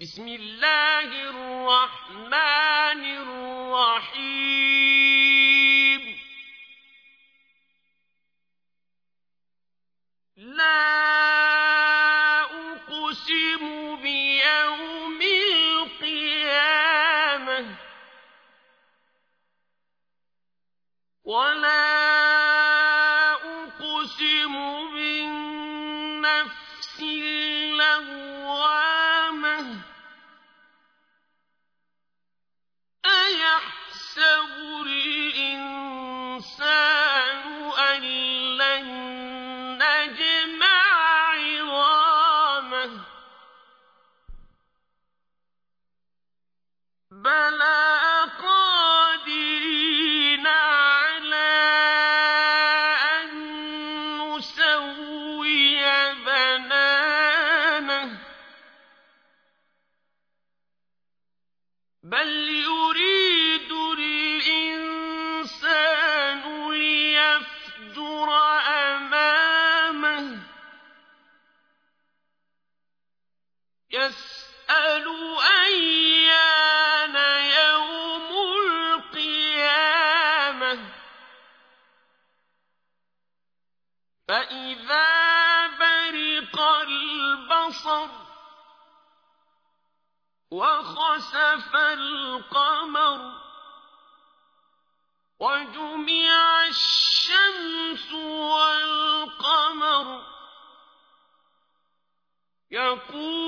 بسم الله الرحمن الرحيم. لا أقسم بيوم القيامة ولا بنانه بل يريد فإذا برق البصر وخسف القمر وجمع الشمس والقمر يقول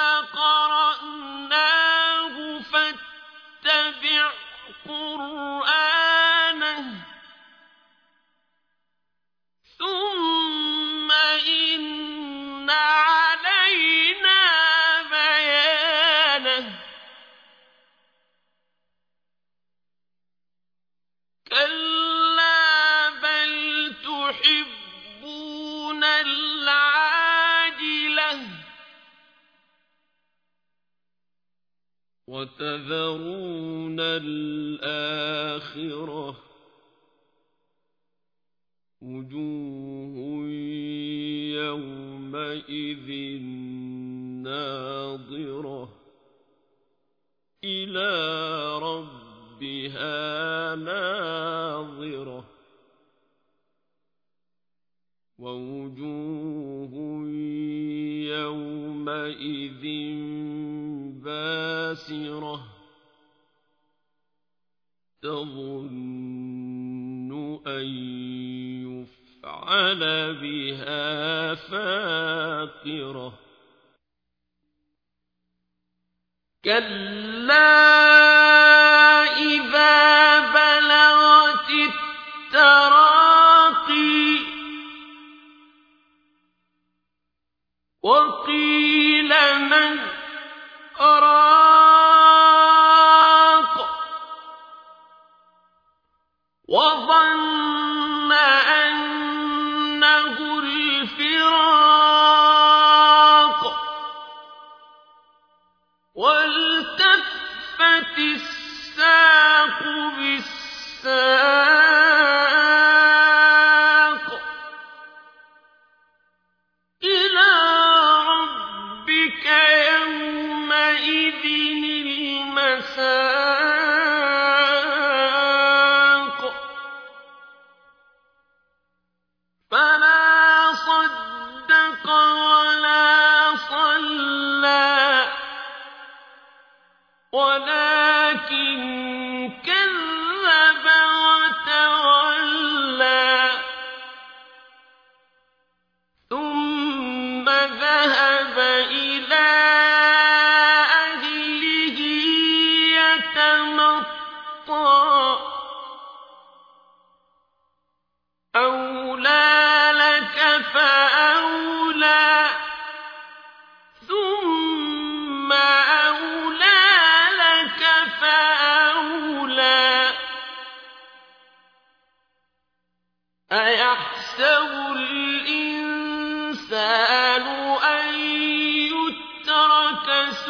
وتذرون الآخرة وجوه يومئذ ناظرة إلى ربها ناظرة ووجوه يومئذ باسرة تظن أن يفعل بها فاقرة. كلا وَالْتَفَّتِ السَّاقُ بِالسَّاقِ إِلَىٰ رَبِّكَ يَوْمَئِذٍ الْمَسَاقُ ثم ذهب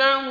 تهتدون